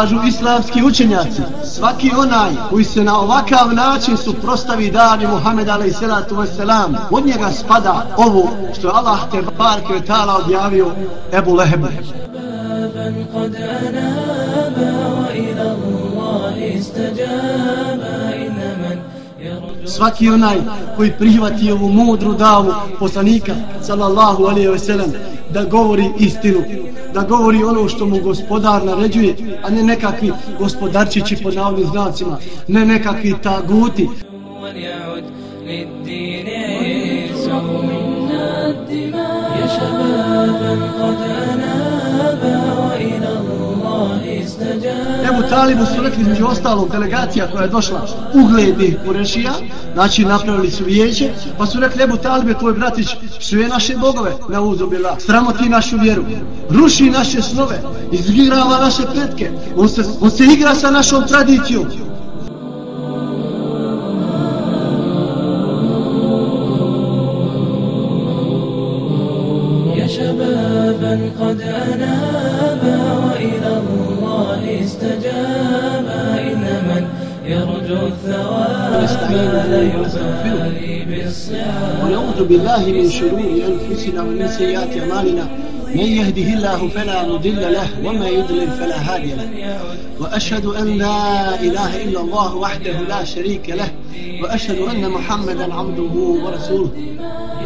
Kažu islamski učenjaci, svaki onaj koji se na ovakav način suprostavi dani Muhammed alaih salatu wasalam, od njega spada ovo što je Allah te barke i ta'ala objavio Ebu Lehebu. شبابا قد أنابا وإلى الله استجابا إن من يرجو Svaki onaj koji prihvati ovu mudru davu poslanika sallallahu alaihi ve sellem da govori istinu, da govori ono što mu gospodar naređuje, a ne nekakvi gospodarčići pod navodnim znacima, ne nekakvi taguti, Ebu Talibu su rekli između ostalog delegacija koja je došla ugledi Kurešija, znači napravili su vijeće, pa su rekli Ebu Talibe tvoj bratić sve naše bogove na uzobila, sramoti našu vjeru, ruši naše snove, izgirava naše pretke, on se, on se igra sa našom tradicijom. سيئات أعمالنا من يهده الله فلا مضل له وما يضلل فلا هادي له. وأشهد أن لا إله إلا الله وحده لا شريك له وأشهد أن محمدا عبده ورسوله.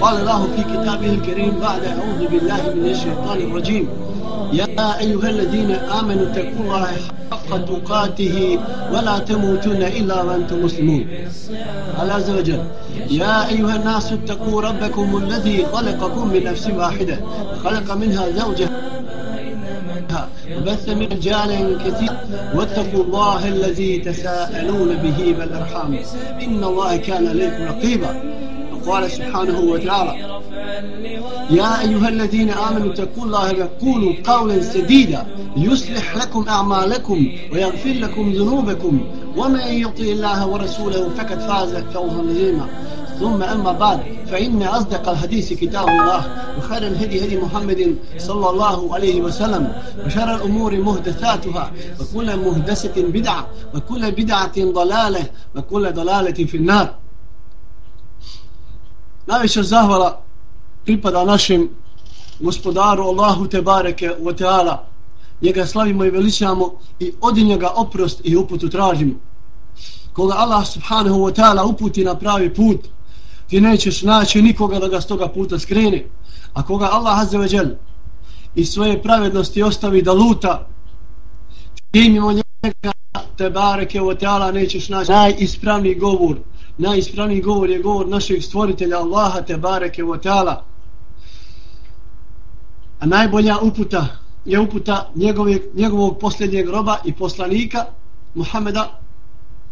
قال الله في كتابه الكريم بعد أعوذ بالله من الشيطان الرجيم. يا أيها الذين آمنوا اتقوا الله حق تقاته ولا تموتن إلا وأنتم مسلمون. قال عز وجل يا أيها الناس اتقوا ربكم الذي خلقكم من نفس واحدة. خلق منها زوجها وبث من رجالا كثيرا واتقوا الله الذي تساءلون به والأرحام. إن الله كان عليكم رقيبا. وقال سبحانه وتعالى يا أيها الذين آمنوا اتقوا الله وقولوا قولا سديدا يصلح لكم أعمالكم ويغفر لكم ذنوبكم ومن يطع الله ورسوله فقد فاز فوزا عظيما. ثم أما بعد فإن أصدق الحديث كتاب الله وخير الهدي هدي محمد صلى الله عليه وسلم وشر الأمور مهدثاتها وكل مهدسة بدعة وكل بدعة ضلالة وكل ضلالة في النار. Najveća zahvala pripada našem gospodaru Allahu te bareke wa ta'ala. Njega slavimo i veličamo i od njega oprost i uputu tražimo. Koga Allah subhanahu wa ta'ala uputi na pravi put, ti nećeš naći nikoga da ga s toga puta skrene. A koga Allah azza ve džel i svoje pravednosti ostavi da luta, ti mimo njega te bareke wa ta'ala nećeš naći najispravniji govor. Najispravniji govor je govor našeg stvoritelja Allaha te bareke wa ta'ala. A najbolja uputa je uputa njegove, njegovog posljednjeg roba i poslanika Muhameda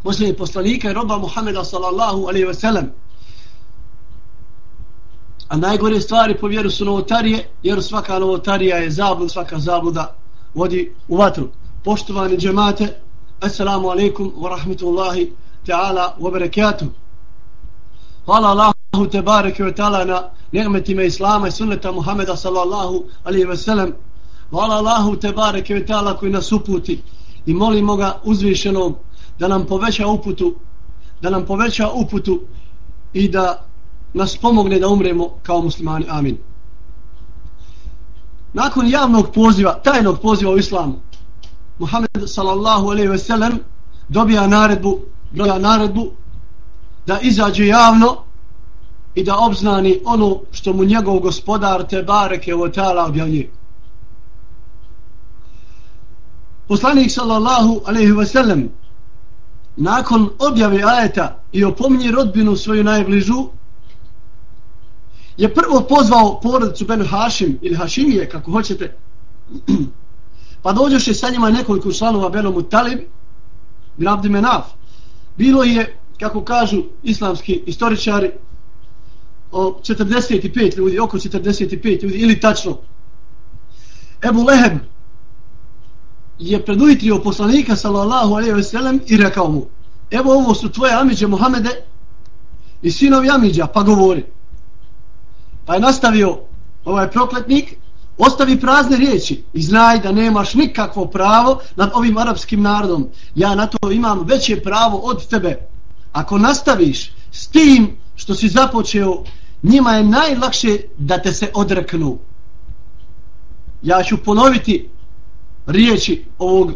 posljednjeg poslanika i roba Muhameda sallallahu alaihi ve sellem a najgore stvari po vjeru su novotarije jer svaka novotarija je zablud svaka zabluda vodi u vatru. Poštovani džemate assalamu alaikum wa rahmetullahi ta'ala wa barakatuh hvala Allahu te bareke ve ta'ala na ni'metima Islama i sunneta Muhameda sallallahu alejhi ve sellem hvala Allahu te bareke ve ta'ala koji nas uputi i molimo ga uzvišenom da nam poveća uputu da nam poveća uputu i da nas pomogne da umremo kao muslimani. Amin. Nakon javnog poziva, tajnog poziva u islamu, Muhammed sallallahu alejhi ve sellem dobija naredbu, dobija naredbu da izađe javno i da obznani ono što mu njegov gospodar te bareke o ta'ala objavljuje. Poslanik sallallahu alaihi ve sellem nakon objave ajeta i opomni rodbinu svoju najbližu je prvo pozvao porodicu Ben Hašim ili Hašimije, kako hoćete, pa dođoše sa njima nekoliko članova Benu Mutalib bin Abdi Menaf. Bilo je, kako kažu islamski istoričari, o 45 ljudi, oko 45 ljudi, ili tačno. Ebu Leheb je predujitrio poslanika sallallahu alaihi ve sellem i rekao mu evo ovo su tvoje amiđe Mohamede i sinovi amiđa pa govori. Pa je nastavio ovaj prokletnik ostavi prazne riječi i znaj da nemaš nikakvo pravo nad ovim arapskim narodom. Ja na to imam veće pravo od tebe ako nastaviš s tim što si započeo njima je najlakše da te se odreknu. Ja ću ponoviti riječi ovog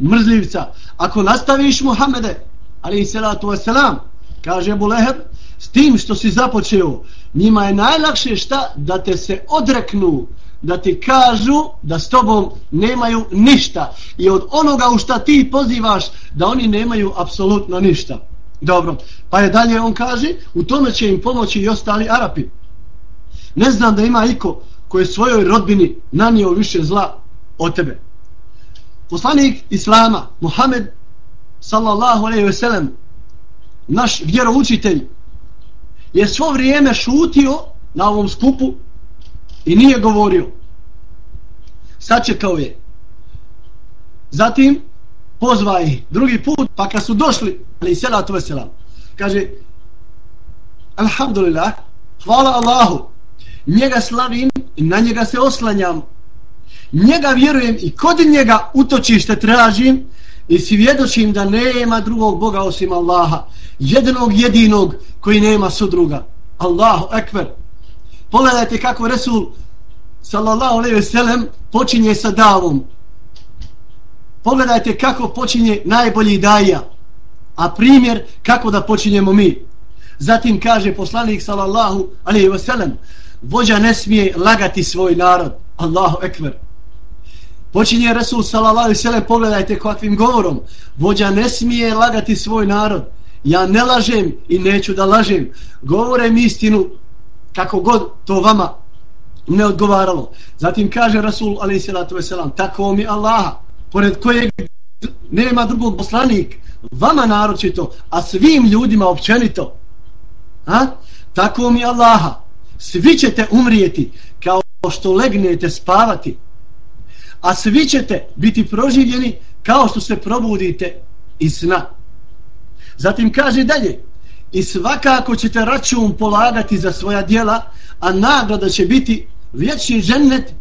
mrzljivca ako nastaviš Muhammede ali i salatu wasalam kaže Abu Leheb s tim što si započeo njima je najlakše šta? Da te se odreknu da ti kažu da s tobom nemaju ništa. I od onoga u šta ti pozivaš da oni nemaju apsolutno ništa dobro, pa je dalje on kaže u tome će im pomoći i ostali Arapi ne znam da ima iko koji svojoj rodbini nanio više zla od tebe poslanik Islama, Muhammed sallallahu alaihi ve sellem, naš vjeroučitelj, je svo vrijeme šutio na ovom skupu i nije govorio. Sačekao je. Zatim pozva ih drugi put, pa kad su došli, ali i salatu veselam, kaže, Alhamdulillah, hvala Allahu, njega slavim i na njega se oslanjam, njega vjerujem i kod njega utočište tražim i svjedočim da nema drugog Boga osim Allaha jednog jedinog koji nema sudruga. Allahu ekber. Pogledajte kako Resul sallallahu alaihi sellem počinje sa davom pogledajte kako počinje najbolji daja a primjer kako da počinjemo mi zatim kaže poslanik sallallahu alaihi sellem vođa ne smije lagati svoj narod Allahu ekber Počinje Resul sallallahu alejhi ve sellem pogledajte kakvim govorom. Vođa ne smije lagati svoj narod. Ja ne lažem i neću da lažem. Govorem istinu kako god to vama ne odgovaralo. Zatim kaže Rasul alejhi salatu ve "Tako mi Allaha, pored kojeg nema drugog poslanik, vama naročito, a svim ljudima općenito. A? Tako mi Allaha, svi ćete umrijeti kao što legnete spavati." a svi ćete biti proživljeni kao što se probudite iz sna. Zatim kaže dalje, i svakako ćete račun polagati za svoja dijela, a nagrada će biti vječni žennet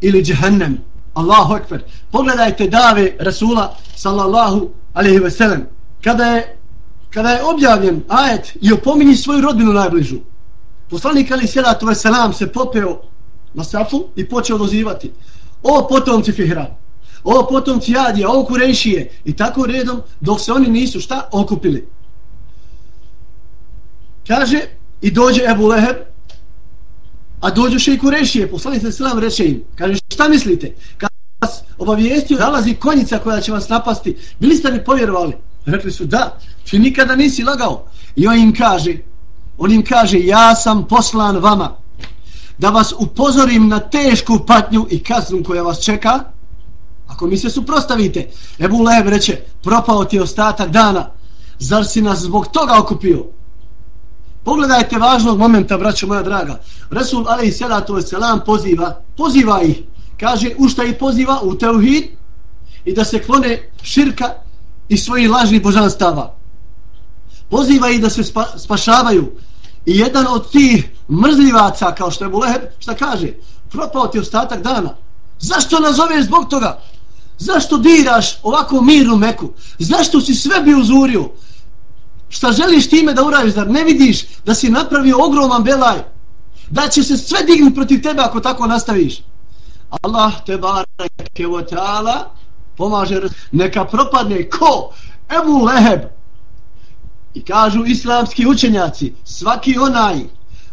ili džehennem. Allahu ekber. Pogledajte dave Rasula sallallahu alaihi ve sellem. Kada je, kada je objavljen ajet i opominji svoju rodbinu najbližu, poslanik ali sallatu ve selam se popeo na safu i počeo dozivati o potomci Fihra, o potomci Adija, o Kurešije i tako redom dok se oni nisu šta okupili. Kaže i dođe Ebu Leheb, a dođu še i Kurešije, poslanice selam reče im, kaže šta mislite, kad vas obavijestio nalazi konjica koja će vas napasti, bili ste mi povjerovali? Rekli su da, ti nikada nisi lagao. I on im kaže, on im kaže, ja sam poslan vama, da vas upozorim na tešku patnju i kaznu koja vas čeka ako mi se suprostavite. Ebu Leb reče propao ti ostatak dana. Zar si nas zbog toga okupio? Pogledajte važnog momenta braćo moja draga Resul alaih salatu wasalam poziva poziva ih kaže u šta ih poziva u teuhid i da se klone širka i svojih lažnih božanstava poziva ih da se spa, spašavaju I jedan od tih mrzljivaca, kao što je Buleheb, šta kaže? Propao ti ostatak dana. Zašto nazoveš zbog toga? Zašto diraš ovako mirnu meku? Zašto si sve bi uzurio? Šta želiš time da uradiš? Zar ne vidiš da si napravio ogroman belaj? Da će se sve dignuti protiv tebe ako tako nastaviš? Allah te barake wa ta'ala pomaže neka propadne ko? Ebu Leheb I kažu islamski učenjaci, svaki onaj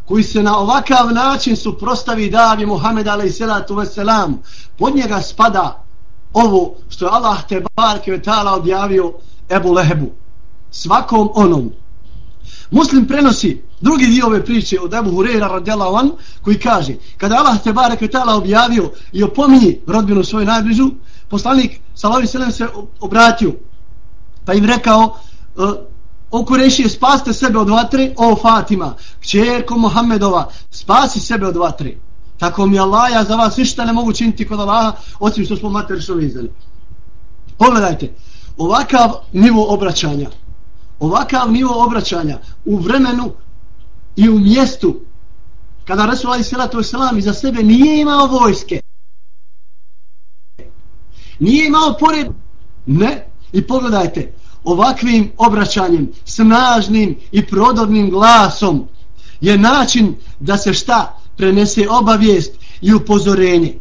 koji se na ovakav način suprostavi davi Muhammed alaihissalatu vesselam, pod njega spada ovo što je Allah te barke ta'ala objavio Ebu Lehebu. Svakom onom. Muslim prenosi drugi dio ove priče od Ebu Hureyra radjela on, koji kaže, kada Allah te barek vetala objavio i opominji rodbinu svoju najbližu, poslanik Salavi Selem se obratio Pa im rekao, uh, o Kurešije, spaste sebe od vatre, o Fatima, kćerko Mohamedova, spasi sebe od vatre. Tako mi Allah, ja za vas ništa ne mogu činiti kod Allaha, osim što smo materično vizeli. Pogledajte, ovakav nivo obraćanja, ovakav nivo obraćanja u vremenu i u mjestu kada Rasul Ali Salatu Veselam iza sebe nije imao vojske nije imao pored ne, i pogledajte ovakvim obraćanjem snažnim i prodornim glasom je način da se šta prenese obavijest i upozorenje.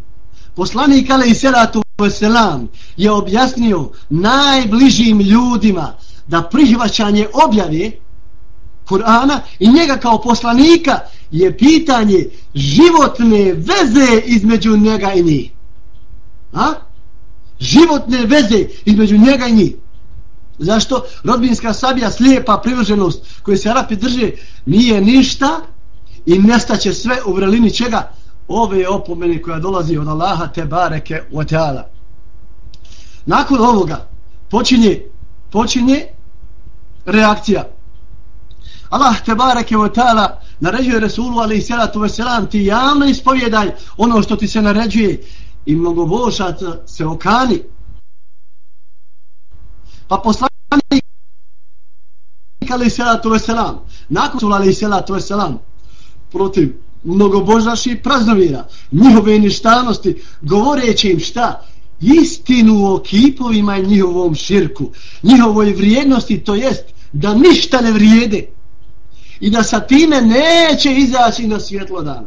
Poslanik Ali Salatu Veselam je objasnio najbližim ljudima da prihvaćanje objave Kur'ana i njega kao poslanika je pitanje životne veze između njega i njih. A? Životne veze između njega i njih. Zašto? Rodbinska sabija, slijepa privrženost koju se Arapi drže nije ništa i nestaće sve u vrelini čega? Ove opomene koja dolazi od Allaha te bareke u teala. Nakon ovoga počinje počinje reakcija. Allah te bareke ve taala naređuje Resulu alejhi salatu vesselam ti javno ispovjedaj ono što ti se naređuje i mnogo se okani. Pa poslanik alejhi salatu vesselam nakon Resulu alejhi salatu vesselam protiv mnogobožaši praznovira njihove ništanosti govoreći im šta istinu o kipovima i njihovom širku njihovoj vrijednosti to jest da ništa ne vrijede i da sa time neće izaći na svjetlo dana.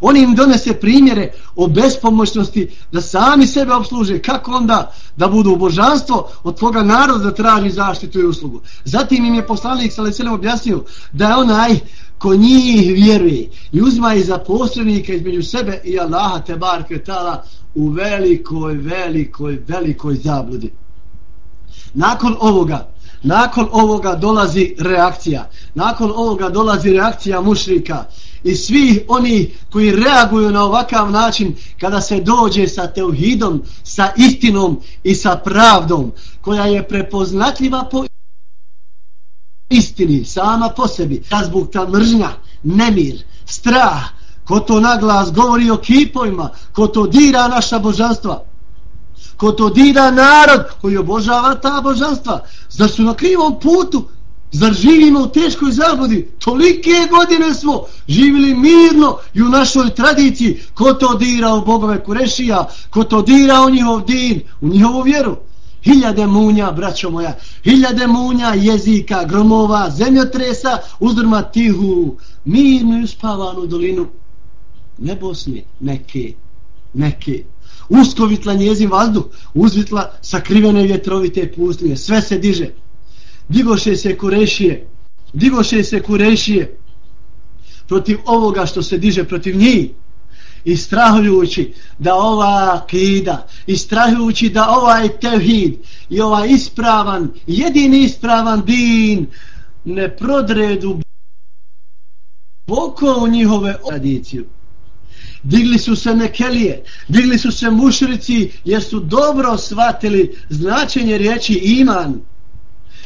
On im donese primjere o bespomoćnosti da sami sebe obsluže. Kako onda da budu božanstvo od koga narod da traži zaštitu i uslugu. Zatim im je poslanik sa Leselem objasnio da je onaj ko njih vjeruje i uzma i za posrednika između sebe i Allaha te bar tala u velikoj, velikoj, velikoj zabludi. Nakon ovoga, nakon ovoga dolazi reakcija. Nakon ovoga dolazi reakcija mušrika. I svi oni koji reaguju na ovakav način kada se dođe sa teuhidom sa istinom i sa pravdom koja je prepoznatljiva po istini sama po sebi. Zbog ta mržnja, nemir strah, ko to naglas govori o kipovima, ko to dira naša božanstva ko to dira narod koji obožava ta božanstva? Zar su na krivom putu? Zar živimo u teškoj zabudi tolike godine smo živili mirno i u našoj tradiciji. Ko to dira u bogove Kurešija? Ko to dira u njihov din u njihovu vjeru? Hiljade munja, braćo moja, hiljade munja jezika, gromova, zemljotresa, uzdrma tihu, mirnu i uspavanu dolinu, nebosne, neke, neke, uskovitla njezin vazduh, uzvitla sakrivene vjetrovite pustinje, sve se diže. Digoše se kurešije, digoše se kurešije protiv ovoga što se diže protiv njih i strahujući da ova kida i strahujući da ovaj tevhid i ovaj ispravan, jedini ispravan din ne prodredu boko u njihove tradiciju digli su se nekelije, digli su se mušrici jer su dobro shvatili značenje riječi iman.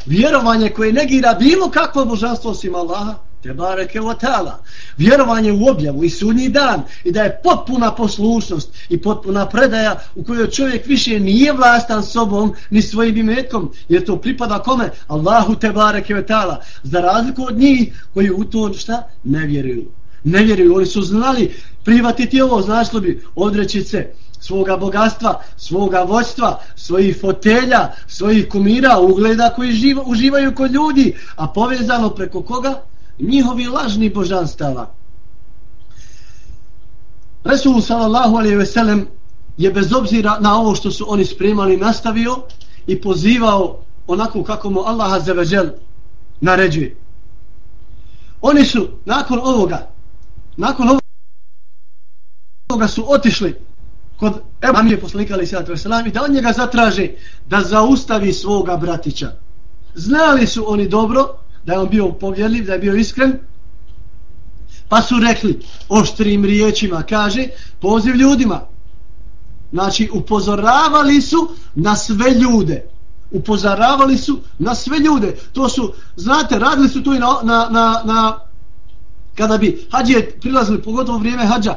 Vjerovanje koje negira bilo kakvo božanstvo osim Allaha, te bareke o tala. Vjerovanje u objavu i sunji dan i da je potpuna poslušnost i potpuna predaja u kojoj čovjek više nije vlastan sobom ni svojim imetkom jer to pripada kome? Allahu te bareke o tala. Za razliku od njih koji u to šta? Ne vjeruju ne vjeruju, oni su znali privatiti ovo, značilo bi odreći se svoga bogatstva, svoga voćstva, svojih fotelja, svojih kumira, ugleda koji živa, uživaju kod ljudi, a povezano preko koga? Njihovi lažni božanstava. Resul sallallahu alaihi ve sellem je bez obzira na ovo što su oni spremali nastavio i pozivao onako kako mu Allah azeveđel naređuje. Oni su nakon ovoga nakon ovoga su otišli kod Amije poslanika ali sallatu wasalam i da od njega zatraže da zaustavi svoga bratića. Znali su oni dobro da je on bio povjerljiv, da je bio iskren, pa su rekli oštrim riječima, kaže, poziv ljudima. Znači, upozoravali su na sve ljude. upozoravali su na sve ljude. To su, znate, radili su to i na, na, na, na kada bi hađe prilazili, pogotovo vrijeme hađa,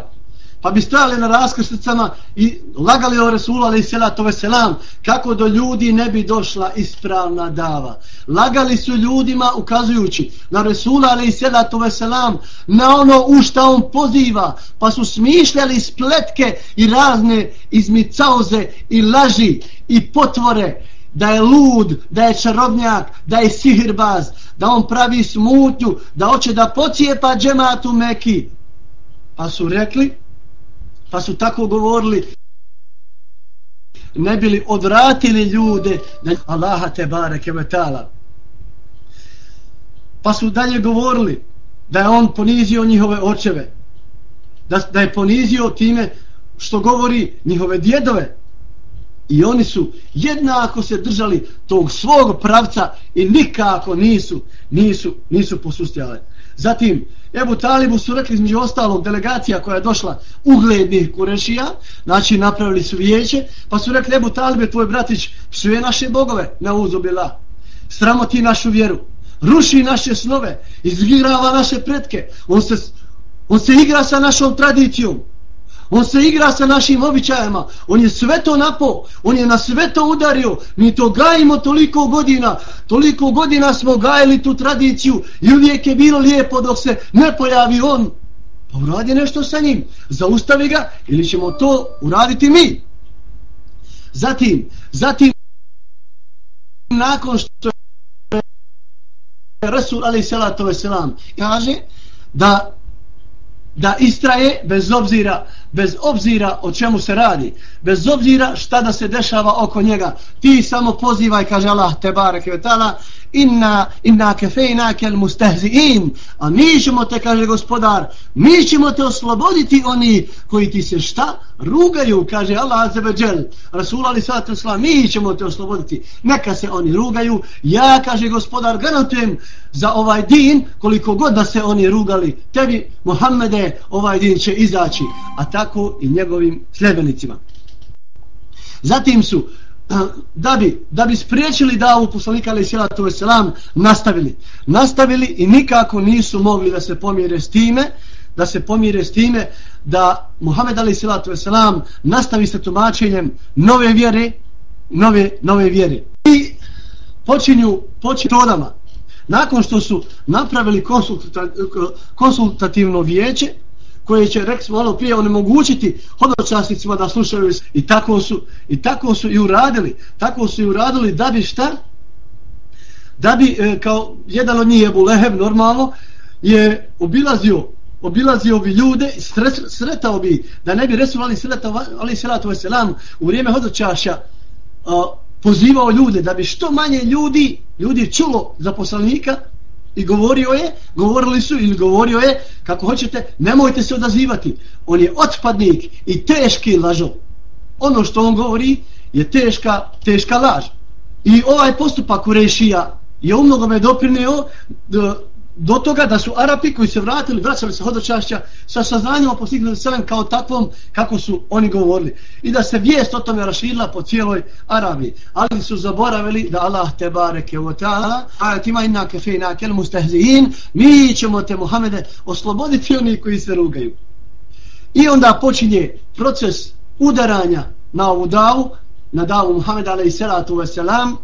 pa bi stajali na raskršticama i lagali o Resula ali selatove selam kako do ljudi ne bi došla ispravna dava. Lagali su ljudima ukazujući na Resula ali selatove selam na ono u šta on poziva pa su smišljali spletke i razne izmicaoze i laži i potvore da je lud, da je čarobnjak, da je sihirbaz, da on pravi smutnju, da hoće da pocijepa džematu Meki. Pa su rekli, pa su tako govorili. Ne bili odvratili ljude da Allaha te bareke vetala pa su dalje govorili da je on ponizio njihove očeve da, da je ponizio time što govori njihove djedove. I oni su jednako se držali tog svog pravca i nikako nisu nisu, nisu posustjale. zatim Ebu Talibu su rekli između ostalog delegacija koja je došla uglednih kurešija, znači napravili su vijeće, pa su rekli Ebu Talibe, tvoj bratić psuje naše bogove, na uzubila, sramoti našu vjeru, ruši naše snove, izgirava naše pretke, on se, on se igra sa našom tradicijom, On se igra sa našim običajama. On je sve to napo. On je na sve to udario. Mi to gajimo toliko godina. Toliko godina smo gajili tu tradiciju. I uvijek je bilo lijepo dok se ne pojavi on. Pa uradi nešto sa njim. Zaustavi ga ili ćemo to uraditi mi. Zatim, zatim nakon što je Rasul alaih salatu wasalam kaže da da istraje bez obzira bez obzira o čemu se radi bez obzira šta da se dešava oko njega. Ti samo pozivaj kaže Allah te barek vetala inna inna kafeina kel a mi ćemo te kaže gospodar mi ćemo te osloboditi oni koji ti se šta? Rugaju kaže Allah azza wa džel rasul ali sallallahu alejhi mi ćemo te osloboditi. Neka se oni rugaju. Ja kaže gospodar garantujem za ovaj din koliko god da se oni rugali tebi Muhammede ovaj din će izaći. A tako i njegovim sljedbenicima zatim su da bi, da bi spriječili da u poslanika ali salatu veselam nastavili. Nastavili i nikako nisu mogli da se pomire s time, da se pomire s time da Muhammed ali salatu veselam nastavi sa tumačenjem nove vjere, nove, nove vjere. I počinju, počinju todama. Nakon što su napravili konsultativno vijeće, koje će, rekli smo ono prije, onemogućiti hodočasnicima da slušaju i tako su i tako su i uradili. Tako su i uradili da bi šta? Da bi, e, kao jedan od njih je Bulehev normalno, je obilazio obilazio bi ljude, sretao bi, da ne bi Resul Ali Sretao, Ali Sretao Veselam u vrijeme hodočaša pozivao ljude, da bi što manje ljudi, ljudi čulo za poslanika, i govorio je, govorili su ili govorio je, kako hoćete, nemojte se odazivati. On je otpadnik i teški lažo. Ono što on govori je teška, teška laž. I ovaj postupak u Rešija je u mnogome doprineo e, do toga da su Arapi koji se vratili, vraćali se hodočašća sa saznanjima postigli selem kao takvom kako su oni govorili. I da se vijest o tome raširila po cijeloj Arabiji. Ali su zaboravili da Allah te bareke u ta'ala ajat inna kefina kel mustahzihin mi ćemo te Muhammede osloboditi oni koji se rugaju. I onda počinje proces udaranja na ovu davu, na davu Muhammeda alaih salatu wasalam,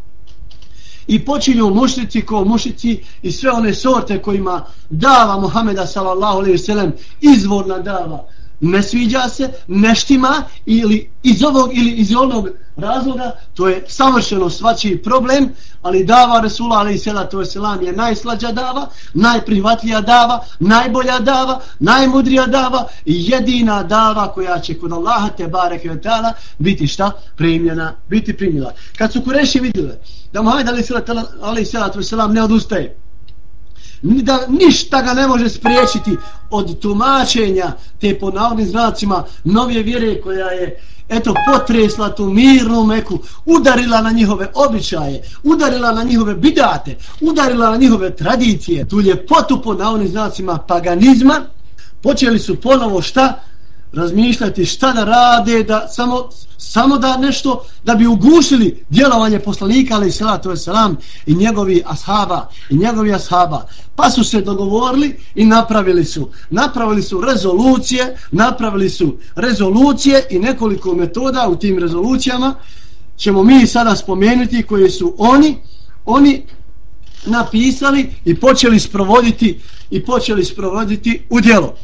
i počinju mušnici ko mušici i sve one sorte kojima dava Muhameda sallallahu alejhi ve sellem izvorna dava ne sviđa se, neštima ili iz ovog ili iz onog razloga, to je savršeno svačiji problem, ali dava Resula alaihi salatu wasalam je najslađa dava, najprihvatlija dava, najbolja dava, najmudrija dava i jedina dava koja će kod Allaha te bareke ve biti šta? Primljena, biti primljena. Kad su Kureši vidjeli da Muhammed alaihi salatu wasalam ne odustaje, da ništa ga ne može spriječiti od tumačenja te po navodnim znacima novije vjere koja je eto potresla tu mirnu meku, udarila na njihove običaje, udarila na njihove bidate, udarila na njihove tradicije, tu ljepotu po navodnim znacima paganizma, počeli su ponovo šta? Razmišljati šta da rade, da samo, samo da nešto, da bi ugušili djelovanje poslanika, ali i salatu wasalam, i njegovi ashaba, i njegovi ashaba. Pa su se dogovorili i napravili su. Napravili su rezolucije, napravili su rezolucije i nekoliko metoda u tim rezolucijama ćemo mi sada spomenuti koje su oni, oni napisali i počeli sprovoditi i počeli sprovoditi u djelo.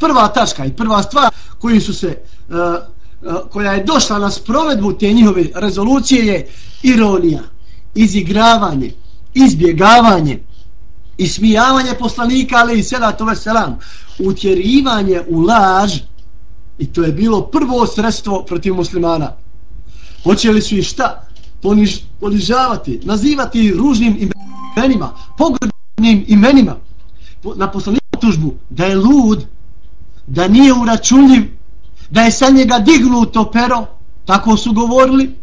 Prva tačka i prva stvar koju su se uh, uh, koja je došla na sprovedbu te njihove rezolucije je ironija, izigravanje, izbjegavanje i smijavanje poslanika ali i selatu veselam, utjerivanje u laž i to je bilo prvo sredstvo protiv muslimana. Hoćeli su i šta? Poniž, ponižavati, nazivati ružnim imenima, pogrdnim imenima na poslaniku tužbu da je lud, da nije uračunljiv, da je sa njega dignuto pero, tako su govorili,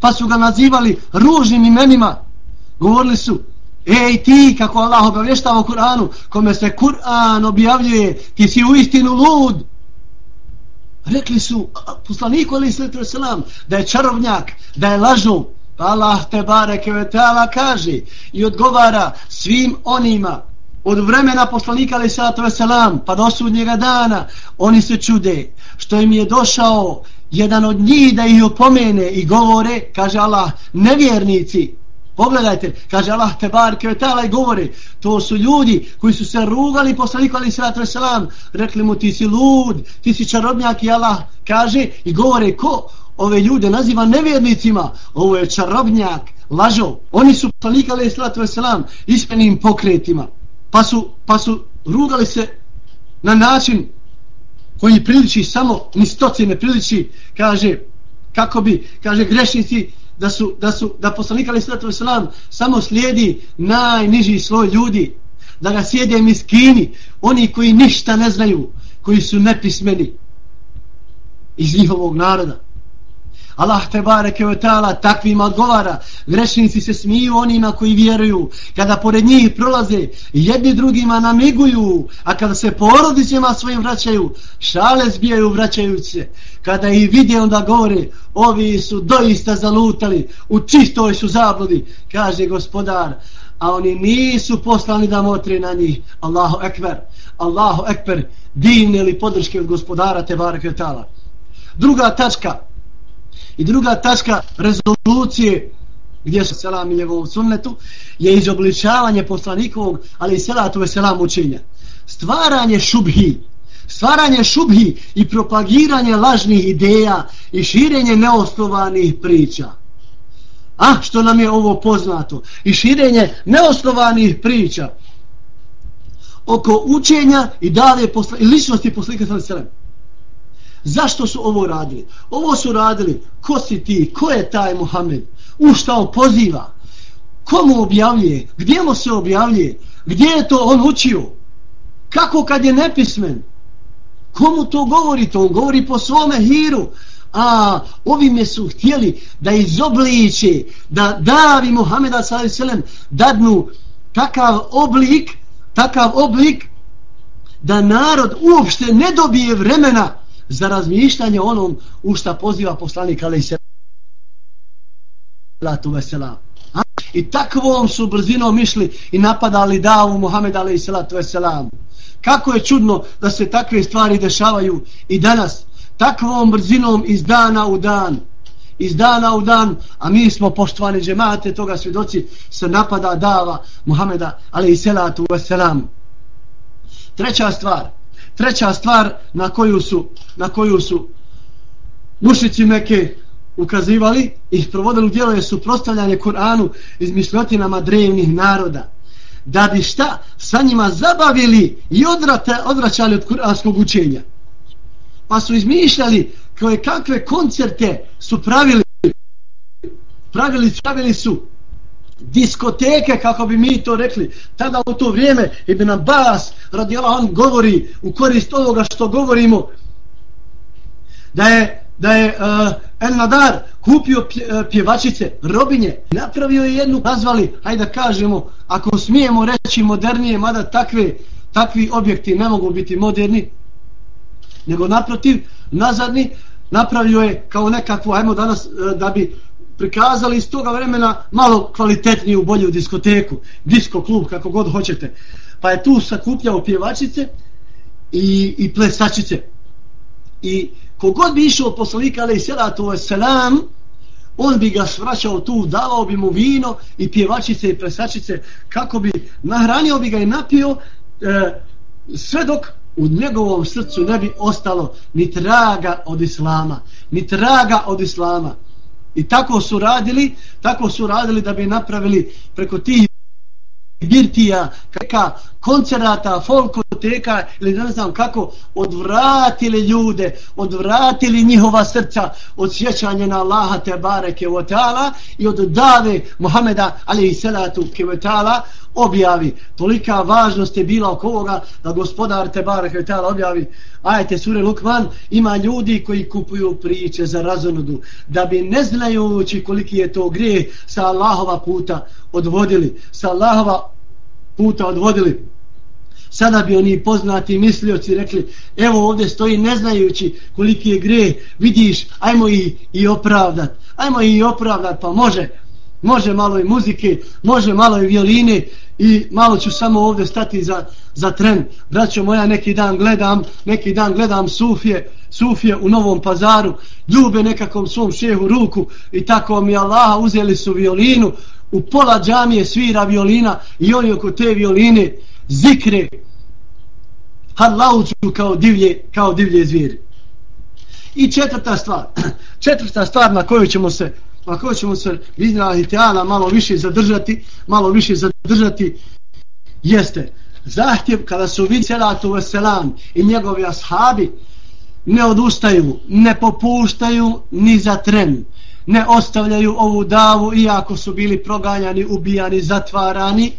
pa su ga nazivali ružnim imenima, govorili su, ej ti, kako Allah obavještava u Kur'anu, kome se Kur'an objavljuje, ti si u istinu lud. Rekli su, poslaniku ali sl. selam, da je čarobnjak, da je lažu. pa Allah te bareke ve kaže i odgovara svim onima od vremena poslanika ali sallatu wasalam pa do sudnjega dana oni se čude što im je došao jedan od njih da ih opomene i govore kaže Allah nevjernici. Pogledajte kaže Allah te bar kvetala i govore to su ljudi koji su se rugali poslaniku ali sallatu wasalam rekli mu ti si lud ti si čarobnjak. I Allah kaže i govore ko ove ljude naziva nevjernicima? Ovo je čarobnjak lažo oni su poslanika ali sallatu wasalam ispenim pokretima pa su, pa su rugali se na način koji priliči samo ni stoci ne priliči kaže kako bi kaže grešnici da su da su da poslanik ali sallallahu selam samo slijedi najniži sloj ljudi da ga sjede miskini oni koji ništa ne znaju koji su nepismeni iz njihovog naroda. Allah te bareke ve taala takvima odgovara. Grešnici se smiju onima koji vjeruju. Kada pored njih prolaze, jedni drugima namiguju, a kada se porodicama svojim vraćaju, šale zbijaju vraćajući Kada ih vide onda govore, ovi su doista zalutali, u čistoj su zabludi, kaže gospodar. A oni nisu poslani da motri na njih. Allahu ekber, Allahu ekber, divne li podrške od gospodara te bareke taala. Druga tačka, I druga tačka rezolucije gdje se selam i njegovom sunnetu je izobličavanje poslanikovog ali i selatu ve selam učenja. Stvaranje šubhi, stvaranje šubhi i propagiranje lažnih ideja i širenje neosnovanih priča. A što nam je ovo poznato? I širenje neosnovanih priča oko učenja i dalje posla, i ličnosti poslika sallallahu alejhi ve. Zašto su ovo radili? Ovo su radili, ko si ti, ko je taj Muhammed, u šta on poziva, komu objavljuje, gdje mu se objavljuje, gdje je to on učio, kako kad je nepismen, komu to govori, to on govori po svome hiru, a ovime su htjeli da izobliče, da davi Muhammeda s.a.v. dadnu takav oblik, takav oblik da narod uopšte ne dobije vremena za razmišljanje onom u šta poziva poslanik ali se latu vesela. I takvom su brzinom išli i napadali davu Muhammed ali se latu. Kako je čudno da se takve stvari dešavaju i danas takvom brzinom iz dana u dan iz dana u dan, a mi smo poštovani džemate toga svjedoci se napada dava Muhameda ali i selatu wasalam. Treća stvar, treća stvar na koju su na koju su mušici neke ukazivali i provodili u djelo je suprostavljanje Kur'anu izmišljotinama drevnih naroda. Da bi šta? Sa njima zabavili i odrate, odvraćali od kuranskog učenja. Pa su izmišljali koje kakve koncerte su pravili. Pravili, pravili su diskoteke, kako bi mi to rekli, tada u to vrijeme Ibn Abbas radi Allah, on govori u korist ovoga što govorimo, da je, da je uh, El Nadar kupio uh, pjevačice, robinje, napravio je jednu, nazvali, hajde da kažemo, ako smijemo reći modernije, mada takve, takvi objekti ne mogu biti moderni, nego naprotiv, nazadni, napravio je kao nekakvo, ajmo danas, uh, da bi prikazali iz toga vremena malo kvalitetniju, bolju diskoteku, disko klub, kako god hoćete. Pa je tu sakupljao pjevačice i, i plesačice. I kogod bi išao poslanika, ali i salatu selam, on bi ga svraćao tu, davao bi mu vino i pjevačice i plesačice, kako bi nahranio bi ga i napio, e, sve dok u njegovom srcu ne bi ostalo ni traga od islama, ni traga od islama. I tako su radili, tako su radili da bi napravili preko tih birtija, kaka koncerata, diskoteka ili ne znam kako, odvratili ljude, odvratili njihova srca od sjećanja na Allaha te bareke u ta'ala i od dave Muhameda ali i salatu kevetala objavi. Tolika važnost je bila oko ovoga da gospodar te bareke u ta'ala objavi. Ajte sure Lukman, ima ljudi koji kupuju priče za razonodu, da bi ne znajući koliki je to grije sa Allahova puta odvodili, sa Allahova puta odvodili. Sada bi oni poznati mislioci rekli, evo ovdje stoji ne znajući koliki je gre, vidiš, ajmo i, i opravdat, ajmo i opravdat, pa može, može malo i muzike, može malo i violine i malo ću samo ovdje stati za, za tren. Braćo moja, neki dan gledam, neki dan gledam Sufije, Sufije u Novom pazaru, ljube nekakvom svom šehu ruku i tako mi Allaha uzeli su violinu, u pola džamije svira violina i oni oko te violine zikre halauču kao divlje, kao divlje zvijeri. I četvrta stvar, četvrta stvar na koju ćemo se na koju ćemo se Izrael Teana malo više zadržati, malo više zadržati jeste zahtjev kada su vi Selatu Veselam i njegovi ashabi ne odustaju, ne popuštaju ni za tren ne ostavljaju ovu davu iako su bili proganjani, ubijani, zatvarani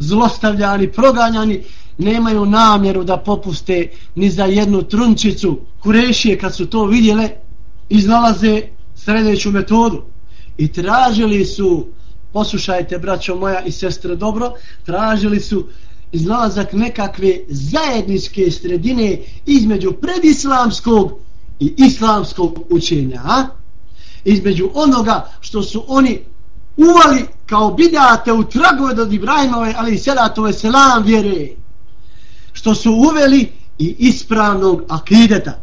zlostavljani, proganjani nemaju namjeru da popuste ni za jednu trunčicu kurešije kad su to vidjele iznalaze sredeću metodu i tražili su poslušajte braćo moja i sestre dobro tražili su iznalazak nekakve zajedničke sredine između predislamskog i islamskog učenja a? između onoga što su oni uvali kao bidate u tragove od Ibrahimove ali i selatove selam vjere što su uveli i ispravnog akideta.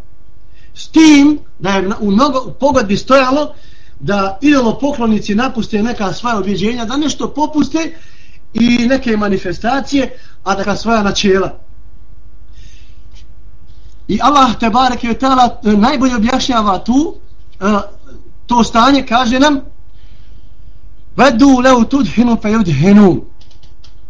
S tim da je u, mnogo, u pogodbi stojalo da idolo poklonici napuste neka svoja objeđenja da nešto popuste i neke manifestacije a da ka svoja načela. I Allah te barek je tala e, najbolje objašnjava tu uh, to stanje kaže nam vedu leu tudhinu fe yudhinu.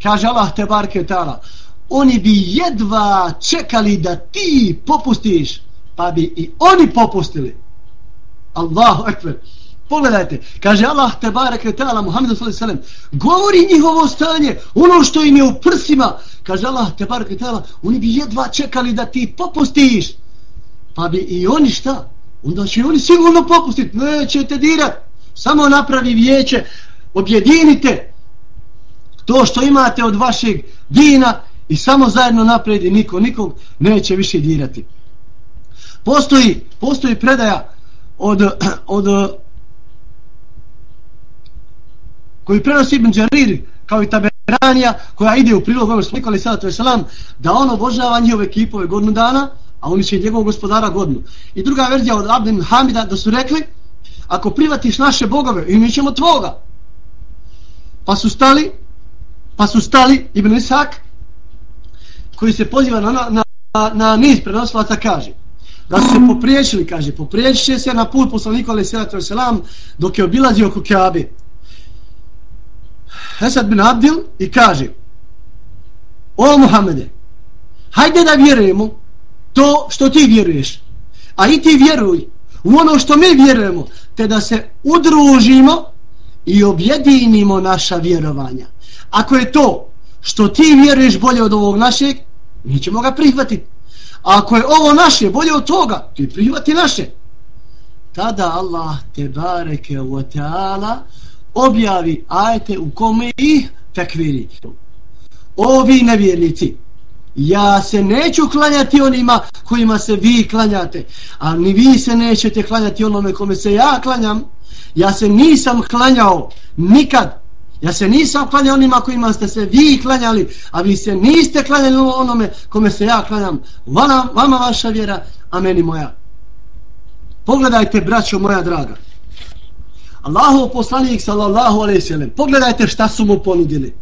Kaže Allah te barke tala oni bi jedva čekali da ti popustiš pa bi i oni popustili. Allahu ekber. Pogledajte kaže Allah te bareke ta'ala Muhammedu sallallahu alejhi ve sellem govori njihovo stanje ono što im je u prsima. Kaže Allah te bareke ta'ala, oni bi jedva čekali da ti popustiš pa bi i oni šta? Onda će oni sigurno popustiti, neće te dirat, samo napravi vijeće, objedinite to što imate od vašeg dina i samo zajedno napredi niko, nikog neće više dirati. Postoji, postoji predaja od, od koji prenosi Ibn Đarir kao i Taberanija koja ide u prilog ovog slikali sada to je salam da on obožava njihove kipove godinu dana a oni će njegovog gospodara godinu. I druga verzija od Abdin Hamida da su rekli, ako privatiš naše bogove, i mi ćemo tvoga. Pa su stali, pa su stali Ibn Isak, koji se poziva na, na, na, na niz prenoslaca, kaže, da su se popriječili, kaže, popriječit se na put poslanika alaih sallatu wasalam, dok je obilazio oko Kaabe. Hesad bin Abdil i kaže, o Muhammede, hajde da vjerujemo to što ti vjeruješ. A i ti vjeruj u ono što mi vjerujemo, te da se udružimo i objedinimo naša vjerovanja. Ako je to što ti vjeruješ bolje od ovog našeg, mi ćemo ga prihvatiti. A ako je ovo naše bolje od toga, ti prihvati naše. Tada Allah te bareke wa ta'ala objavi ajete u kome ih takviri. Ovi nevjernici, ja se neću klanjati onima kojima se vi klanjate, a ni vi se nećete klanjati onome kome se ja klanjam, ja se nisam klanjao nikad, ja se nisam klanjao onima kojima ste se vi klanjali, a vi se niste klanjali onome kome se ja klanjam, vama, vama vaša vjera, a meni moja. Pogledajte, braćo moja draga, Allahov poslanik sallallahu alejhi ve sellem. Pogledajte šta su mu ponudili.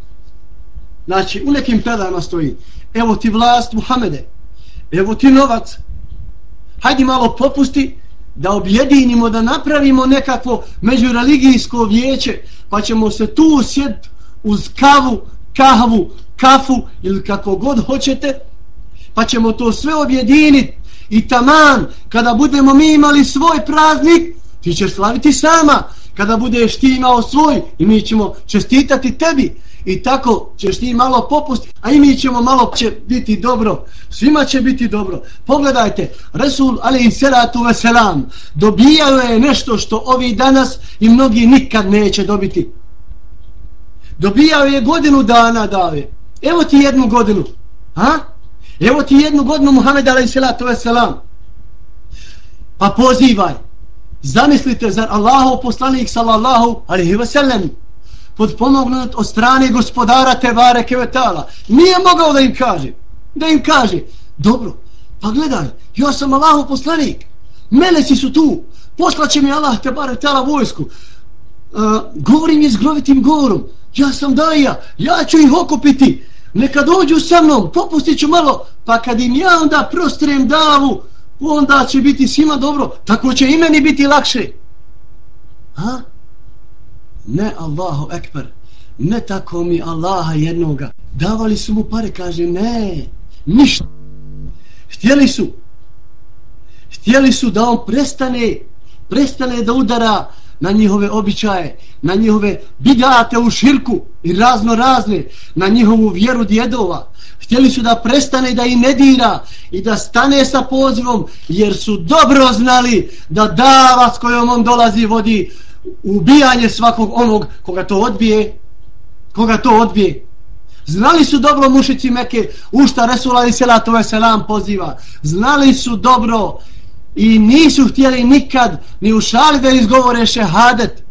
Znači, u nekim predajama stoji, evo ti vlast Muhamede, evo ti novac, hajdi malo popusti da objedinimo, da napravimo nekakvo međureligijsko vijeće, pa ćemo se tu sjed uz kavu, kahvu, kafu ili kako god hoćete, pa ćemo to sve objediniti i taman, kada budemo mi imali svoj praznik, ti ćeš slaviti sama, kada budeš ti imao svoj i mi ćemo čestitati tebi i tako ćeš ti malo popust a i mi ćemo malo će biti dobro. Svima će biti dobro. Pogledajte Resul ali i salatu veselam dobijao je nešto što ovi danas i mnogi nikad neće dobiti. Dobijao je godinu dana dave. Evo ti jednu godinu ha? evo ti jednu godinu Muhammed ali i salatu veselam pa pozivaj. Zamislite, zar Allahov poslanik sallallahu alaihi wa podpomognut od strane gospodara Tebare Kevetala nije mogao da im kaže da im kaže, dobro pa gledaj, ja sam Allahov poslanik meleci su tu poslaće mi Allah Tebare Kevetala vojsku uh, govorim je grovitim govorom ja sam daja, ja ću ih okupiti neka dođu sa mnom popustit ću malo pa kad im ja onda prostrem davu onda će biti svima dobro, tako će i meni biti lakše. Ha? Ne Allahu ekber, ne tako mi Allaha jednoga. Davali su mu pare, kaže, ne, ništa. Htjeli su, htjeli su da on prestane, prestane da udara na njihove običaje, na njihove bidate u širku i razno razne, na njihovu vjeru djedova, htjeli su da prestane da i ne dira i da stane sa pozivom jer su dobro znali da dava s kojom on dolazi vodi ubijanje svakog onog koga to odbije koga to odbije. Znali su dobro mušici Meke u šta Resula i Selatu Selam poziva. Znali su dobro i nisu htjeli nikad ni u šali da izgovore šehadet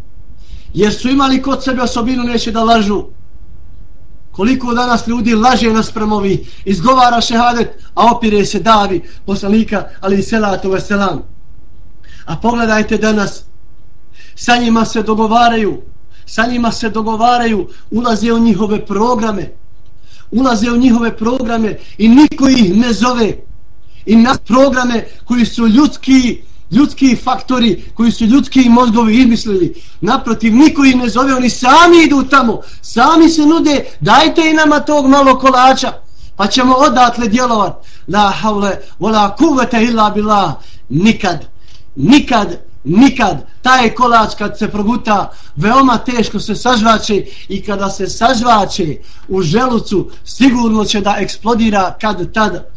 jer su imali kod sebe osobinu neće da lažu. Koliko danas ljudi laže nas premovi, izgovara šehadet, a opire se davi poslanika, ali i selatu veselam. A pogledajte danas, sa njima se dogovaraju, sa njima se dogovaraju, ulaze u njihove programe, ulaze u njihove programe i niko ih ne zove. I na programe koji su ljudski, ljudski faktori koji su ljudski mozgovi izmislili. Naprotiv, niko ih ne zove, oni sami idu tamo, sami se nude, dajte i nama tog malo kolača, pa ćemo odatle djelovat. La havle, vola kuvete illa billah, nikad, nikad, nikad, taj kolač kad se proguta, veoma teško se sažvače i kada se sažvače u želucu, sigurno će da eksplodira kad tad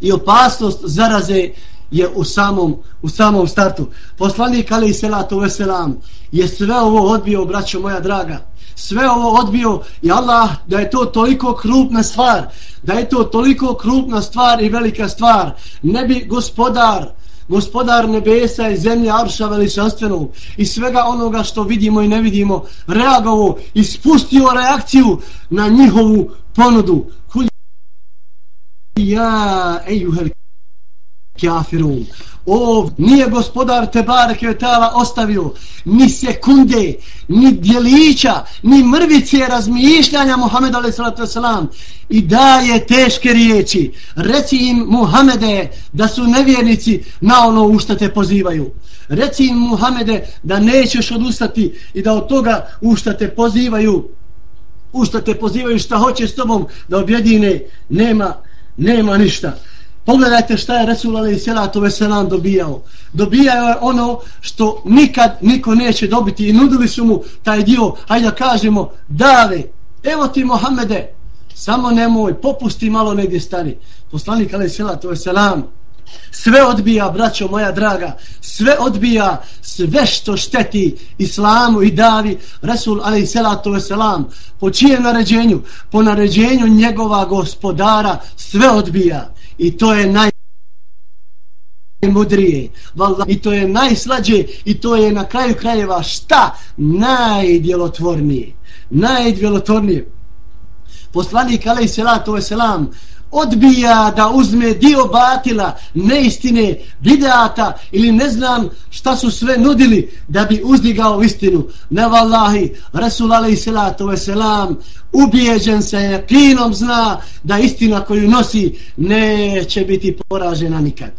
i opasnost zaraze je u samom, u samom startu. Poslanik Ali Selatu Veselam je sve ovo odbio, braćo moja draga. Sve ovo odbio i Allah da je to toliko krupna stvar, da je to toliko krupna stvar i velika stvar. Ne bi gospodar, gospodar nebesa i zemlje Arša veličanstvenog i svega onoga što vidimo i ne vidimo reagovo i spustio reakciju na njihovu ponudu. Ja, ejuhel kafirun. O, nije gospodar te bareke Kvetala ostavio ni sekunde, ni djelića, ni mrvice razmišljanja Muhammed a.s. i daje teške riječi. Reci im Muhammede da su nevjernici na ono u što te pozivaju. Reci im Muhammede da nećeš odustati i da od toga u što te pozivaju u što te pozivaju šta hoće s tobom da objedine nema, nema ništa. Pogledajte šta je Resul Ali Selatu Veselam dobijao. Dobijao je ono što nikad niko neće dobiti i nudili su mu taj dio, hajde da kažemo, dave, evo ti Mohamede, samo nemoj, popusti malo negdje stari. Poslanik Ali Selatu Veselam sve odbija, braćo moja draga, sve odbija, sve što šteti islamu i davi Resul alaih salatu wasalam, po čijem naređenju, po naređenju njegova gospodara, sve odbija. I to je naj mudrije i to je najslađe i to je na kraju krajeva šta? Najdjelotvornije. Najdjelotvornije. Poslanik alaih salatu wasalam odbija da uzme dio batila, neistine, videata ili ne znam šta su sve nudili da bi uzdigao istinu. Ne vallahi, Resul alaih salatu veselam, ubijeđen se je, kinom zna da istina koju nosi neće biti poražena nikad.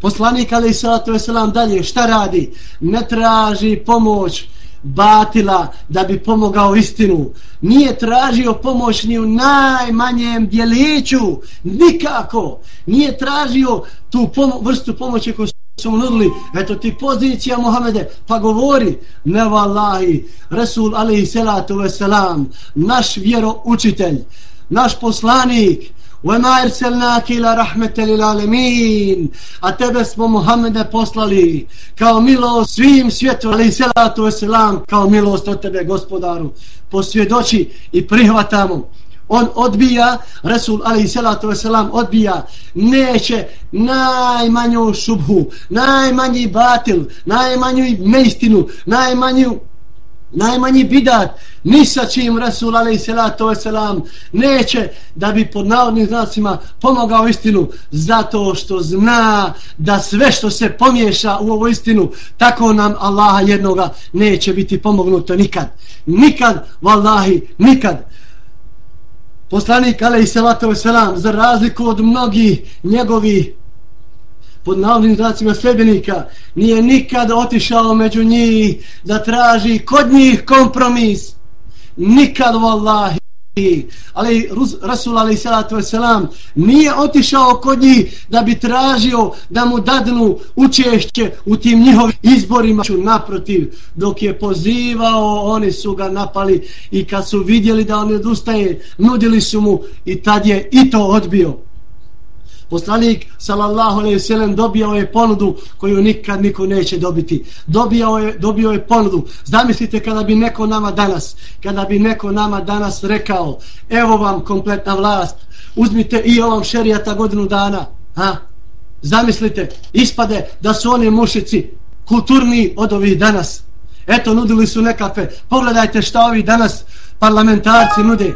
Poslanik alaih salatu veselam dalje šta radi? Ne traži pomoć batila da bi pomogao istinu. Nije tražio pomoć ni u najmanjem djeliću, nikako. Nije tražio tu pomo vrstu pomoći koju su mu nudili. Eto ti pozicija Mohamede, pa govori, ne vallahi, Resul alaihi salatu veselam, naš vjeroučitelj, naš poslanik, وَمَا اِرْسَلْنَاكِ إِلَا رَحْمَةَ لِلْعَالَمِينَ A tebe smo Muhammede poslali kao milost svim svijetu, ali i salatu wasalam, kao milost od tebe gospodaru. Posvjedoči i prihvatamo. On odbija, Resul ali salatu wasalam odbija, neće najmanju šubhu, najmanji batil, najmanju neistinu, najmanju najmanji bidat, ni sa čim Rasul alaih salatu wasalam neće da bi pod navodnim znacima pomogao istinu zato što zna da sve što se pomješa u ovu istinu tako nam Allaha jednoga neće biti pomognuto nikad. Nikad, vallahi, nikad. Poslanik alaih salatu wasalam za razliku od mnogih njegovih pod navodnim znacima sljedbenika, nije nikad otišao među njih da traži kod njih kompromis. Nikad, vallahi. Ali Rasul alaih salatu wasalam nije otišao kod njih da bi tražio da mu dadnu učešće u tim njihovim izborima. Naprotiv, dok je pozivao, oni su ga napali i kad su vidjeli da on ne odustaje, nudili su mu i tad je i to odbio. Poslanik sallallahu alejhi ve sellem dobio je ponudu koju nikad niko neće dobiti. Dobio je dobio je ponudu. Zamislite kada bi neko nama danas, kada bi neko nama danas rekao: "Evo vam kompletna vlast. Uzmite i ovom šerijata godinu dana." Ha? Zamislite, ispade da su oni mušici kulturni od ovih danas. Eto, nudili su nekakve. Pogledajte šta ovi danas parlamentarci nude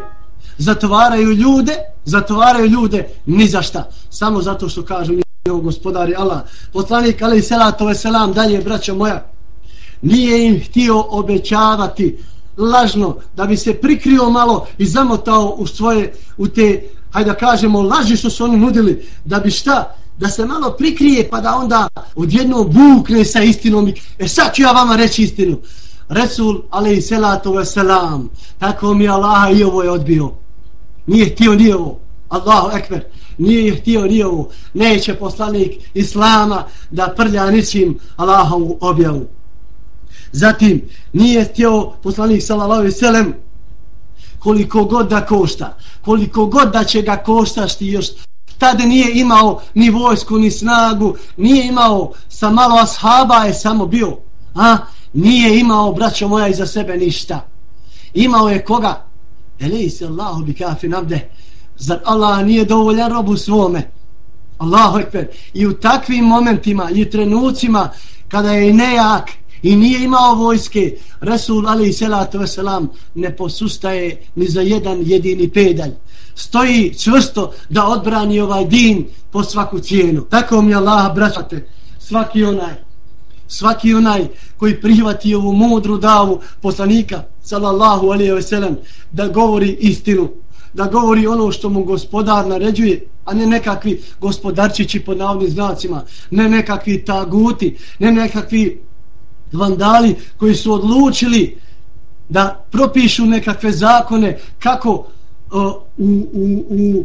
zatvaraju ljude, zatvaraju ljude ni za šta. Samo zato što kažu njegov gospodari Allah. Poslanik Ali Selatu Veselam dalje, braćo moja, nije im htio obećavati lažno da bi se prikrio malo i zamotao u svoje, u te, hajde da kažemo, laži što su oni nudili, da bi šta, da se malo prikrije pa da onda odjedno bukne sa istinom. E sad ću ja vama reći istinu. Resul, ali i selatu veselam, tako mi Allah i ovo je odbio nije htio ni ovo. Allahu ekber. Nije htio ni ovo. Neće poslanik Islama da prlja ničim Allahovu objavu. Zatim nije htio poslanik sallallahu sellem koliko god da košta koliko god da će ga koštašti još. Tada nije imao ni vojsku ni snagu nije imao sa malo ashaba je samo bio. A? Nije imao braćo moja iza sebe ništa. Imao je koga? Elejse Allahu bi kafin abde. Zar Allah nije dovoljan robu svome? Allahu ekber. I u takvim momentima i trenucima kada je nejak i nije imao vojske, Rasul ali Selatu Veselam ne posustaje ni za jedan jedini pedalj. Stoji čvrsto da odbrani ovaj din po svaku cijenu. Tako mi Allah, braćate, svaki onaj svaki onaj koji prihvati ovu mudru davu poslanika sallallahu alejhi ve sellem da govori istinu da govori ono što mu gospodar naređuje a ne nekakvi gospodarčići pod navodnim znacima ne nekakvi taguti ne nekakvi vandali koji su odlučili da propišu nekakve zakone kako uh, u, u, u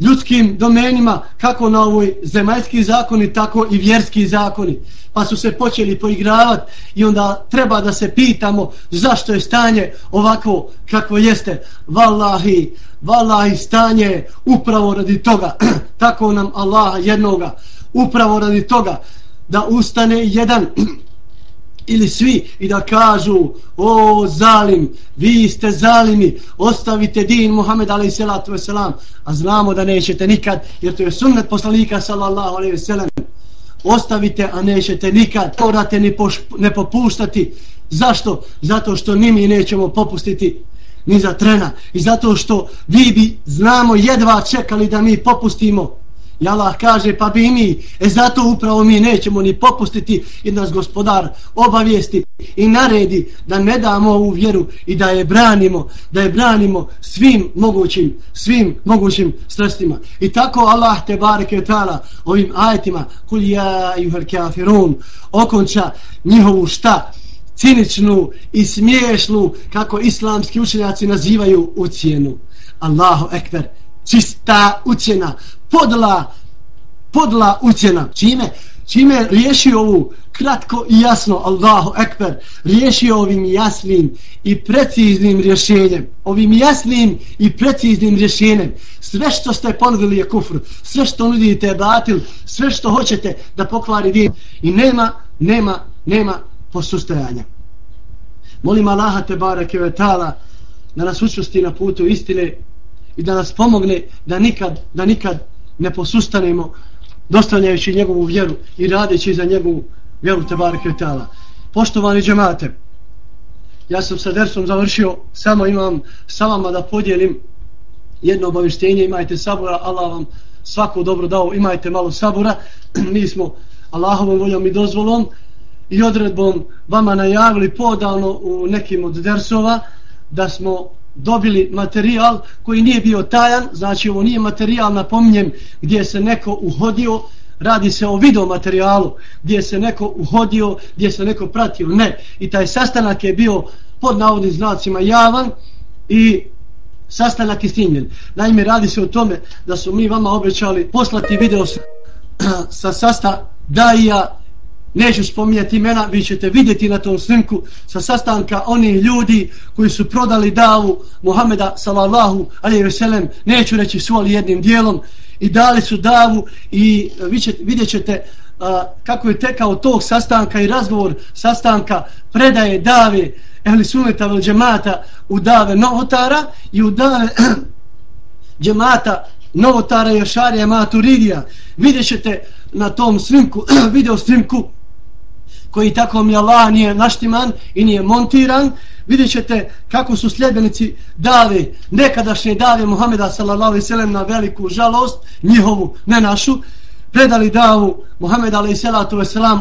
ljudskim domenima kako na ovoj zemaljski zakoni tako i vjerski zakoni. Pa su se počeli poigravati i onda treba da se pitamo zašto je stanje ovako kako jeste. Vallahi, vallahi stanje upravo radi toga. Tako nam Allah jednoga. Upravo radi toga da ustane jedan ili svi i da kažu o zalim, vi ste zalimi ostavite din Muhammed alaih salatu wasalam a znamo da nećete nikad jer to je sunnet poslanika sallallahu alaihi wasalam ostavite a nećete nikad morate ni ne popuštati. Zašto? zato što ni mi nećemo popustiti ni za trena i zato što vi bi znamo jedva čekali da mi popustimo. I Allah kaže pa bi mi, e zato upravo mi nećemo ni popustiti i nas gospodar obavijesti i naredi da ne damo ovu vjeru i da je branimo, da je branimo svim mogućim, svim mogućim sredstvima. I tako Allah te bareke ta'ala ovim ajetima kul ja juhel kafirun okonča njihovu šta ciničnu i smiješnu kako islamski učenjaci nazivaju ucijenu. Allahu ekber čista ucjena. Podla podla ucjena. Čime? Čime riješi ovu kratko i jasno Allahu ekber riješio ovim jasnim i preciznim rješenjem. Ovim jasnim i preciznim rješenjem. Sve što ste ponudili je kufr. Sve što nudite je batil. Sve što hoćete da pokvari din. I nema nema nema posustajanja. Molim Allaha te barake vetala da nas učusti na putu istine i da nas pomogne da nikad, da nikad ne posustanemo dostavljajući njegovu vjeru i radeći za njegovu vjeru Tebare Kretala. Poštovani džemate, ja sam sa dersom završio, samo imam sa vama da podijelim jedno obavištenje, imajte sabora, Allah vam svako dobro dao, imajte malo sabora, mi smo Allahovom voljom i dozvolom i odredbom vama najavili podavno u nekim od dersova da smo dobili materijal koji nije bio tajan, znači ovo nije materijal, napominjem, gdje se neko uhodio, radi se o video materijalu, gdje se neko uhodio, gdje se neko pratio, ne. I taj sastanak je bio pod navodnim znacima javan i sastanak je snimljen. Naime, radi se o tome da su mi vama obećali poslati video sa sasta Daija neću spominjati imena, vi ćete vidjeti na tom snimku sa sastanka oni ljudi koji su prodali davu Muhameda sallallahu alaihi ve sellem, neću reći su ali jednim dijelom. I dali su davu i e, vi ćete, vidjet ćete a, kako je tekao tog sastanka i razgovor sastanka predaje dave ehli suneta vel džemata u dave novotara i u dave džemata novotara i ošarija maturidija. Vidjet ćete na tom snimku video snimku koji tako mi Allah nije naštiman i nije montiran, vidjet ćete kako su sljedbenici dali nekadašnje dave Muhameda sallallahu na veliku žalost, njihovu, ne našu, predali davu Muhameda alaihi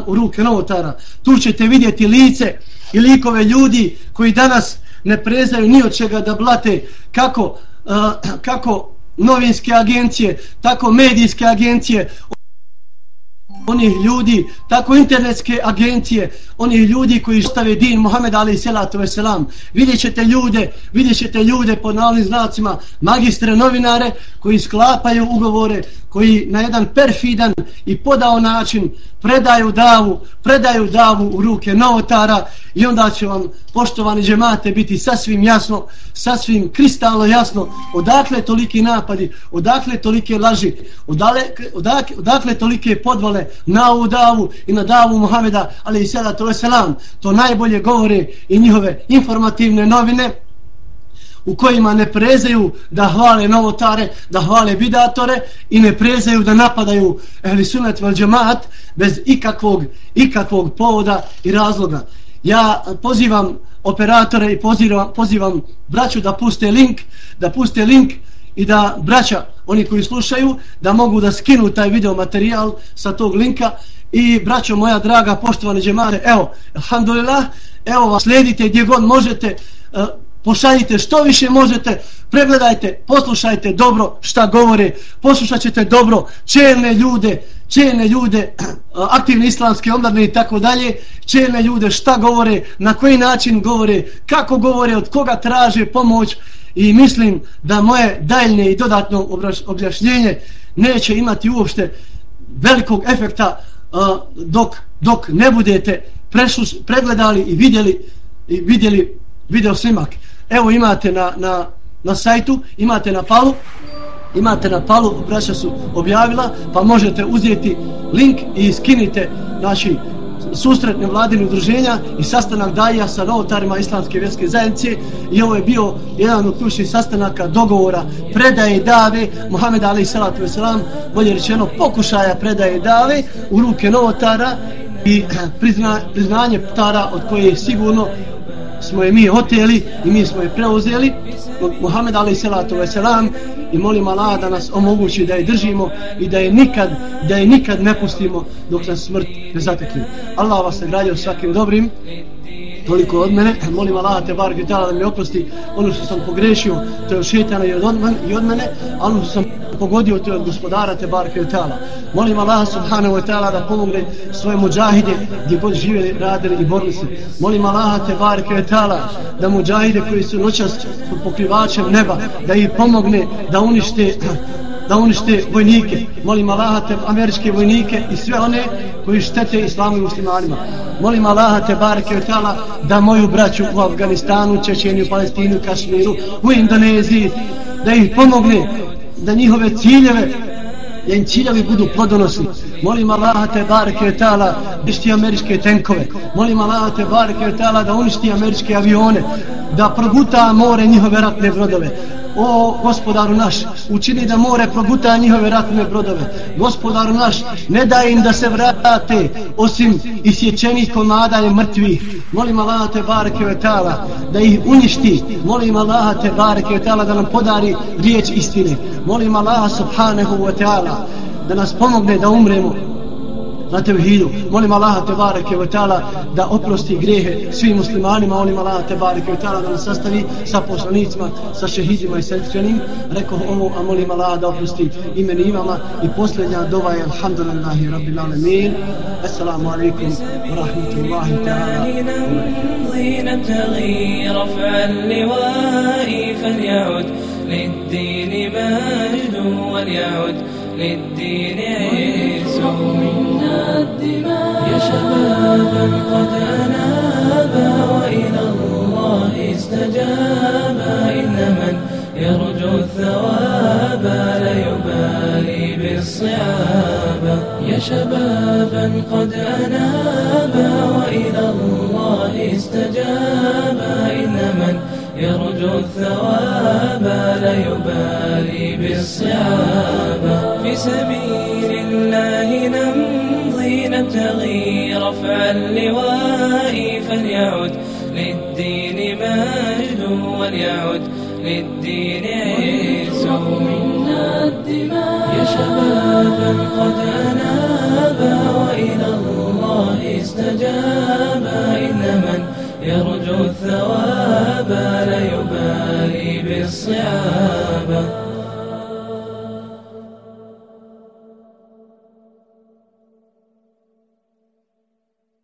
u ruke novotara. Tu ćete vidjeti lice i likove ljudi koji danas ne prezaju ni od čega da blate kako, uh, kako novinske agencije, tako medijske agencije, onih ljudi, tako internetske agencije, onih ljudi koji stave din Muhammed Ali Selatu Veselam. Vidjet ćete ljude, vidjet ćete ljude pod navodnim znacima, magistre novinare koji sklapaju ugovore, koji na jedan perfidan i podao način predaju davu, predaju davu u ruke novotara i onda će vam, poštovani džemate, biti sasvim jasno, sasvim kristalno jasno odakle toliki napadi, odakle tolike laži, odakle, odakle, odakle tolike podvale na ovu davu i na davu Muhameda, ali i sada to je selam, to najbolje govore i njihove informativne novine, u kojima ne prezaju da hvale novotare, da hvale bidatore i ne prezaju da napadaju ehli sunet vel džemaat bez ikakvog, ikakvog povoda i razloga. Ja pozivam operatore i pozivam, pozivam braću da puste link, da puste link i da braća, oni koji slušaju, da mogu da skinu taj video materijal sa tog linka i braćo moja draga, poštovani džemare, evo, alhamdulillah, evo vas slijedite gdje god možete, eh, pošaljite što više možete, pregledajte, poslušajte dobro šta govore, poslušat ćete dobro čelne ljude, čelne ljude, aktivne islamske omladne i tako dalje, čelne ljude šta govore, na koji način govore, kako govore, od koga traže pomoć i mislim da moje daljne i dodatno objašnjenje neće imati uopšte velikog efekta dok, dok ne budete pregledali i vidjeli i vidjeli video snimak evo imate na, na, na sajtu, imate na palu, imate na palu, braća su objavila, pa možete uzeti link i skinite naši susretne vladine udruženja i sastanak daija sa novotarima islamske vjerske zajednice i ovo je bio jedan od ključnih sastanaka dogovora predaje dave Muhammed Ali Salatu Veselam bolje rečeno pokušaja predaje dave u ruke novotara i prizna, priznanje tara od koje je sigurno smo je mi oteli i mi smo je preuzeli Muhammed Ali Salatu Veselam i molim Allah da nas omogući da je držimo i da je nikad da je nikad ne pustimo dok nas smrt ne zatekne. Allah vas nagradio svakim dobrim toliko od mene, molim Allah te bar da mi oprosti ono što sam pogrešio, to je od šetana i od, man, i od mene, a ono što sam pogodio to je od gospodara te bar kretala. Molim Allah subhanahu wa ta'ala da pomogne svoje muđahide gdje god živjeli, radili i borili se. Molim Allah te bar kretala da muđahide koji su noćas pokrivačem neba, da ih pomogne da unište da unište vojnike. Molim Allah te američke vojnike i sve one koji štete islamu i muslimanima. Molim Allaha te barke tala da moju braću u Afganistanu, Čečeniju, Palestinu, Kašmiru, u Indoneziji, da ih pomogne da njihove ciljeve da im ciljevi budu plodonosni. Molim Allaha te bareke tala da uništi američke tenkove. Molim Allaha te bareke tala da uništi američke avione, da proguta more njihove ratne brodove o gospodaru naš, učini da more proguta njihove ratne brodove. Gospodaru naš, ne daj im da se vrate, osim isječenih komada i mrtvih. Molim Allaha te bareke vetala da ih uništi. Molim Allaha te bareke vetala da nam podari riječ istine. Molim Allaha subhanahu wa ta'ala da nas pomogne da umremo na tevhidu. Molim Allaha te bareke ve taala da oprosti grehe svim muslimanima, molim Allaha te bareke ve taala da nas sastavi sa poslanicima, sa šehidima i sestrenim. Rekao ovo, a molim Allaha da oprosti imeni imama i posljednja dova je alhamdulillahi rabbil alamin. Assalamu alaikum wa rahmatullahi ta'ala. للدين مجد وليعد للدين منا الدماء يا شبابا قد أنابا وإلى الله استجابا إن من يرجو الثواب لا يبالي بالصعاب. يا شبابا قد أنابا وإلى الله استجابا إن من يرجو الثواب لا يبالي بالصعاب. في سبيل الله نمضي نبتغي رفع اللواء فليعد للدين مجد وليعد للدين عز. منا الدماء يا شبابا قد أنابا وإلى الله استجابا إن من يرجو الثواب لا يبالي بالصعاب.